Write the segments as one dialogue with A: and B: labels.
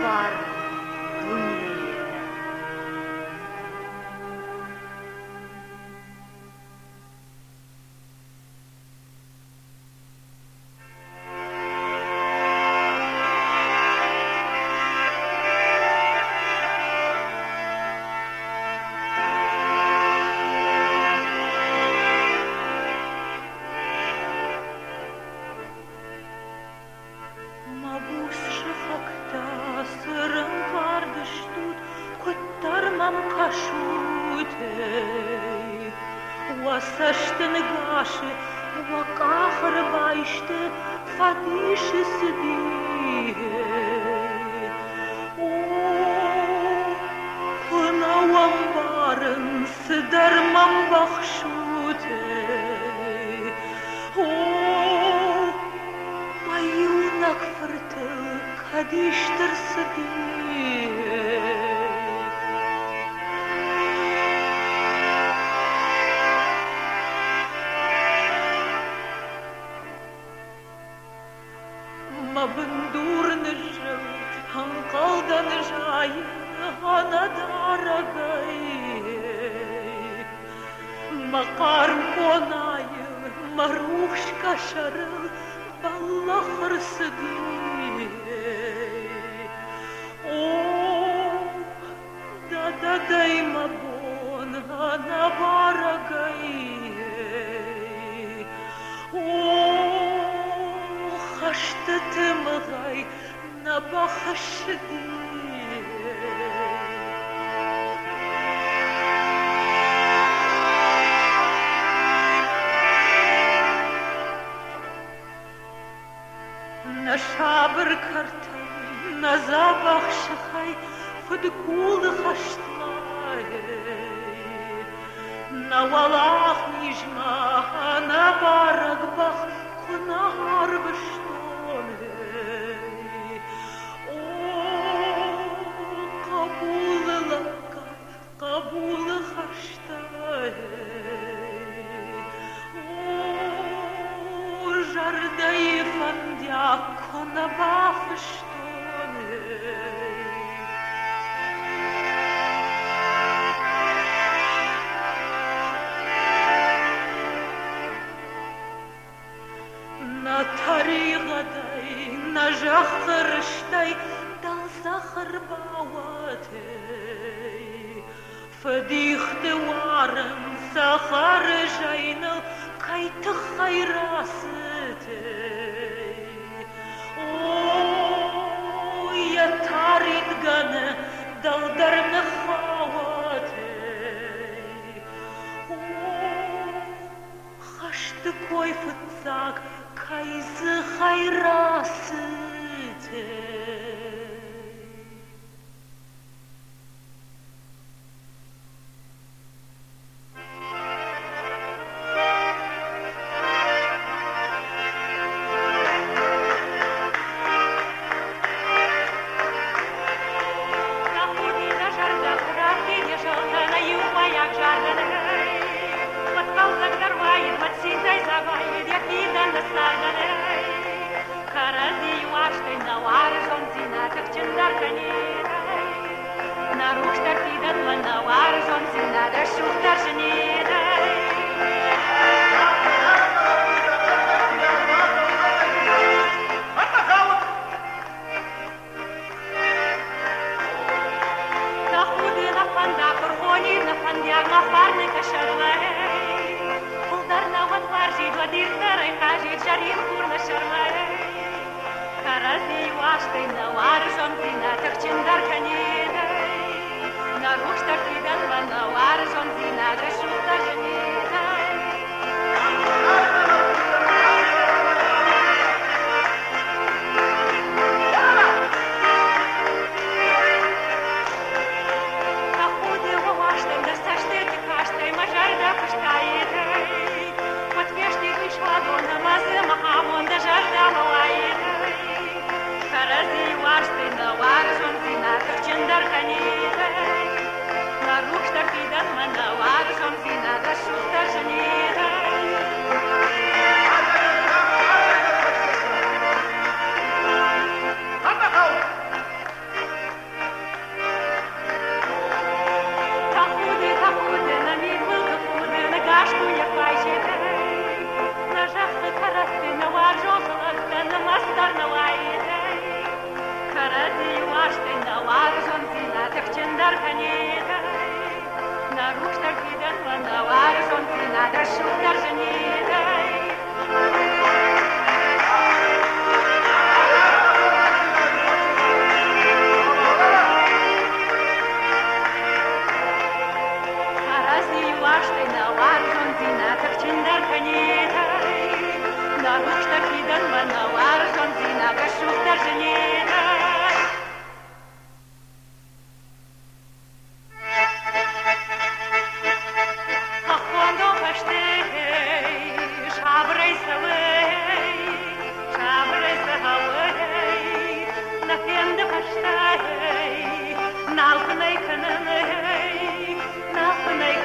A: bought ادي شتر سپي шабыр картай на запах құды қолды хаштлай на валах нижма на барагбах кунар быштолей о кабулы лака кабулы хаштай о жардай фандяк wunderbar verstanden. Na tariqatay, na jaxrshtay, da zahr bawatay. فديخت وارم سخر جينا قيت خيراسي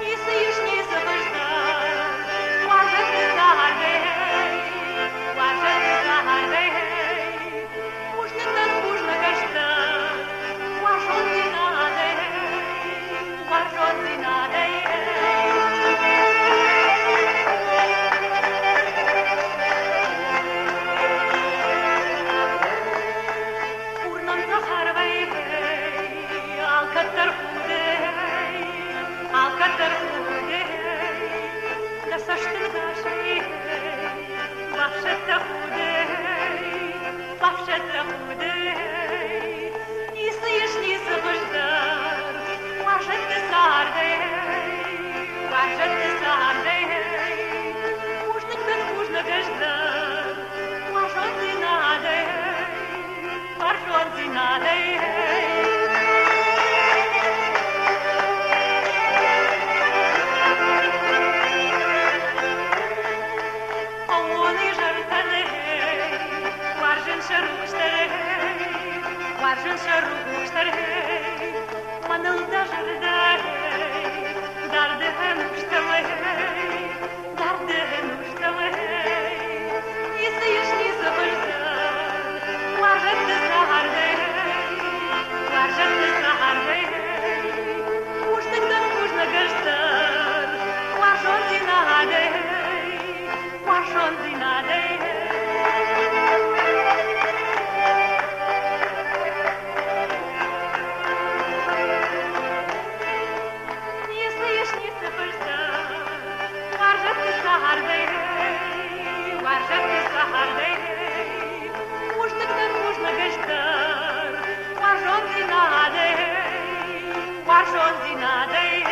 A: Nisu już nie zobaczam, może ty zamarzysz. Washington. Washington, Washington, Washington,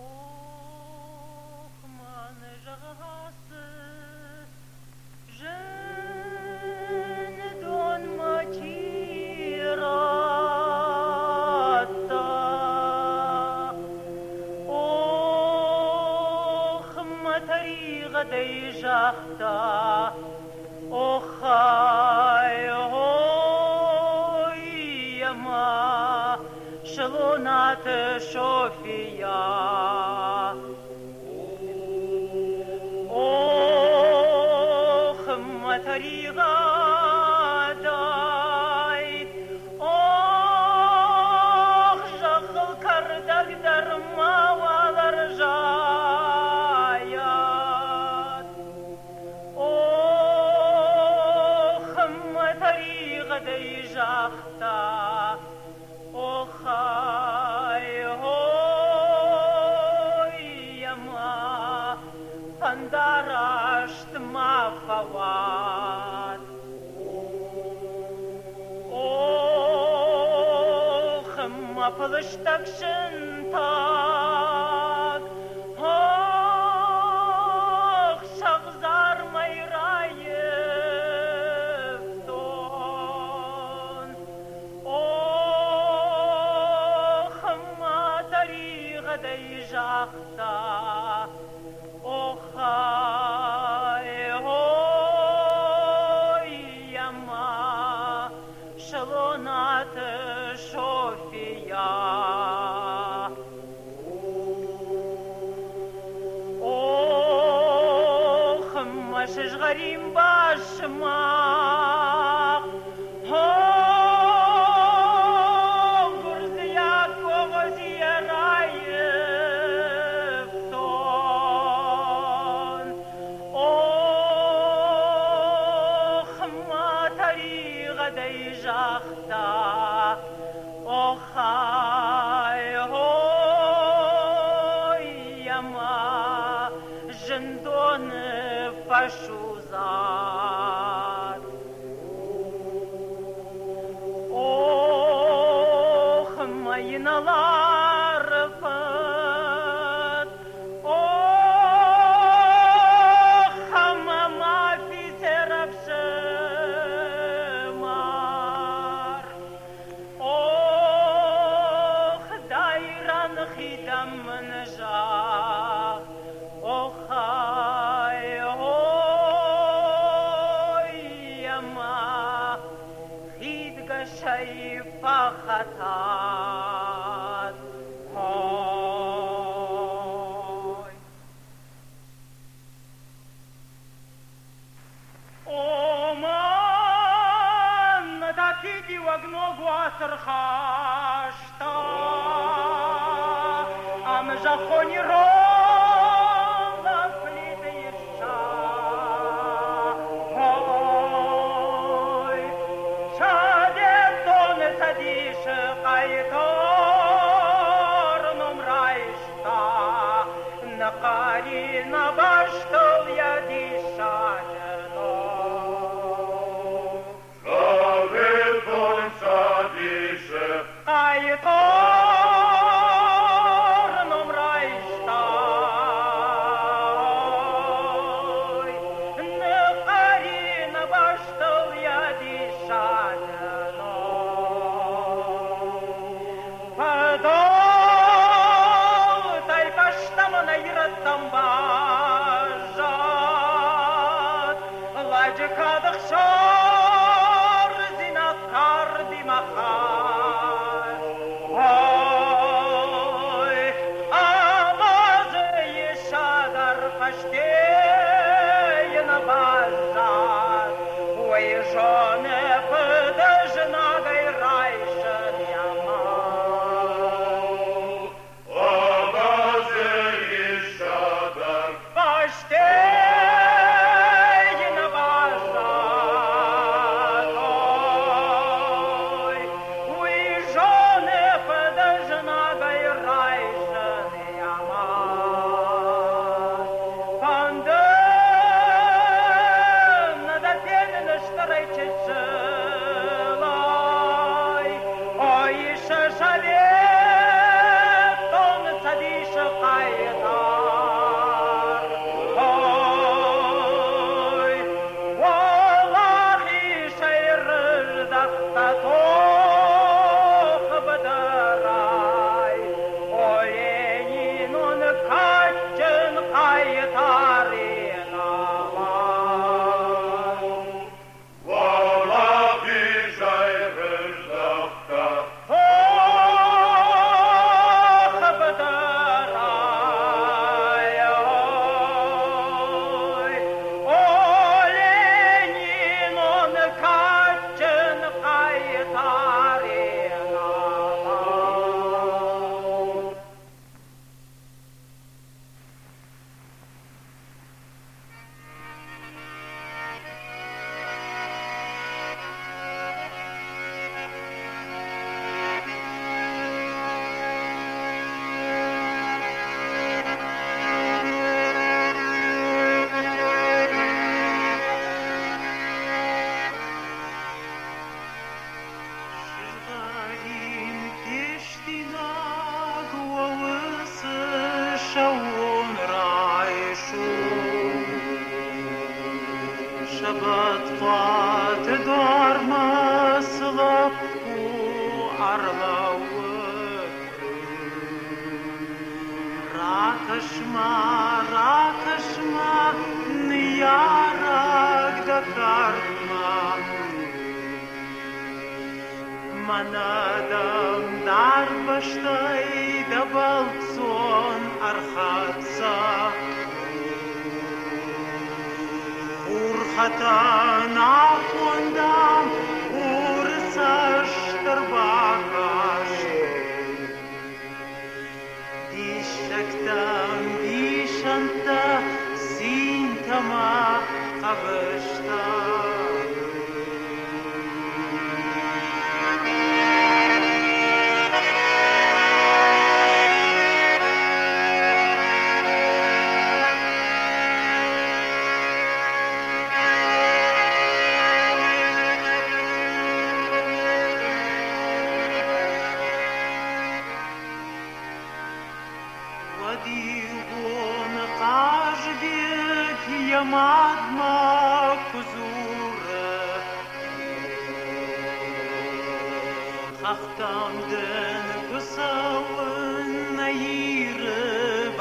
B: all шахта, охай, ой, яма, пандарашт мафават. Ох, маплышта كيف خطأ Urhatan afundam ursash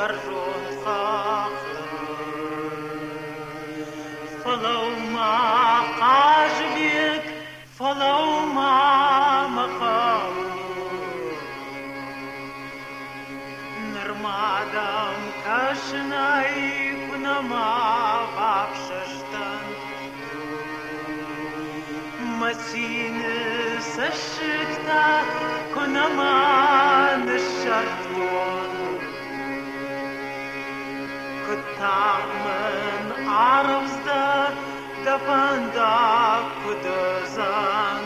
B: الروح صاخبة فلو ما قاش بيك فلو ما مخاف نرمادم كشناي كنما بابششتن مسين سشكتا كنما tağmen arvzda da panda kuduzan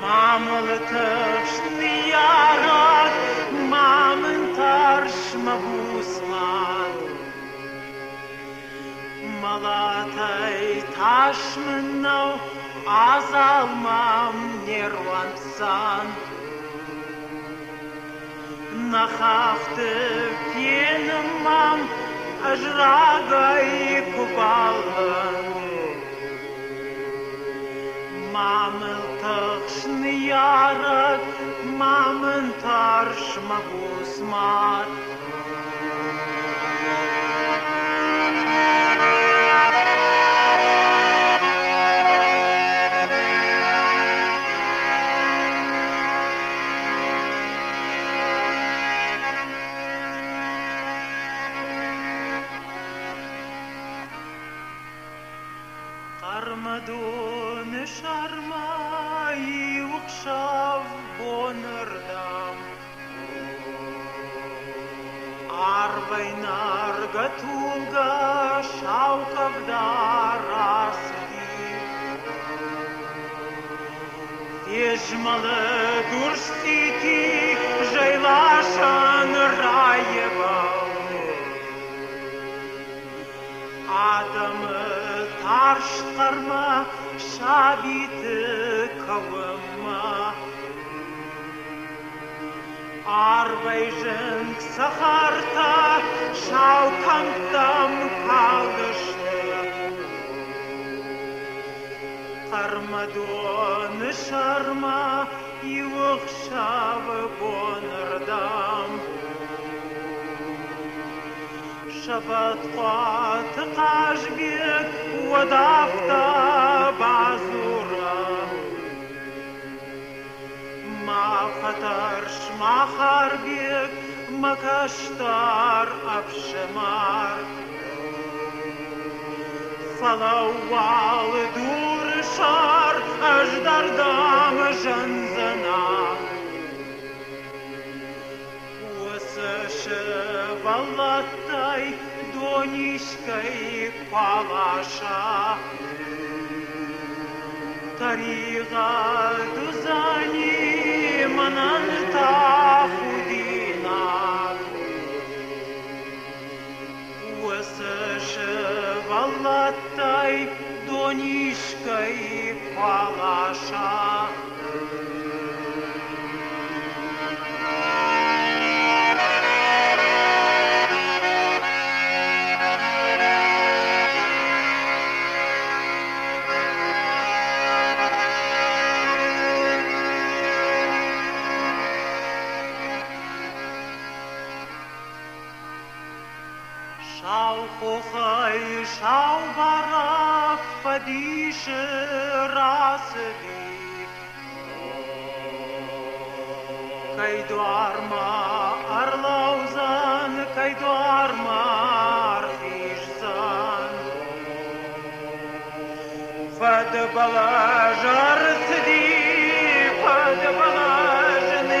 B: Mamul tırş diyarat mamın tarş mabusman Malatay taşmın nav azalmam nervansan Malatay ما خفت كين مام أجرادي كبالغن ما عملتش نيارك ما منترش ما بوسمار Вежмалы дурстити жайлашан раевал. Adamı tarş karma, şabiti kavıma. Arvayjın saharta, şavkamtam kalıştı. шармадон шарма юх шав бонардам шабат قات قشبیک و دافتا بازورا ما خطرش ما خربیک مکشتار salauală durșor, aș dar damă jânzăna. Усă și valatai, donișcăi palașa, Tariga düzani золотой донишкой палаша. die Șerase Că-i doar mar lauzan, că-i doar mar fișzan. Făd balajar sdi, făd balaj ne.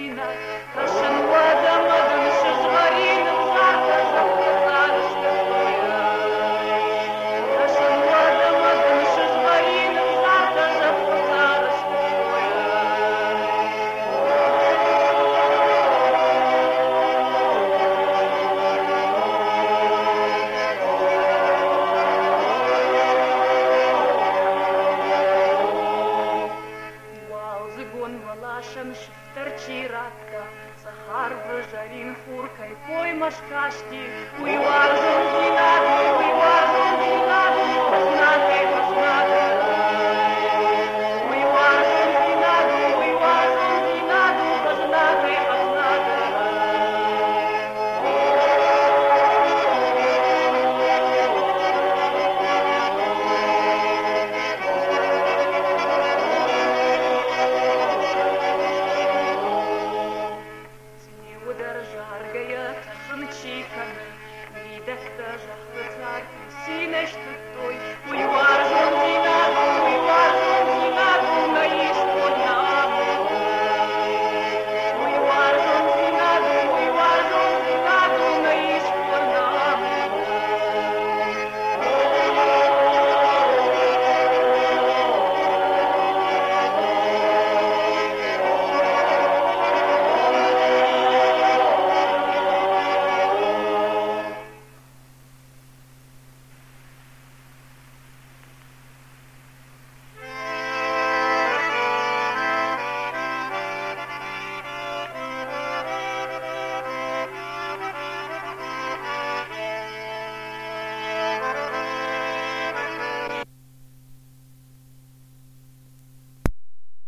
C: Marina,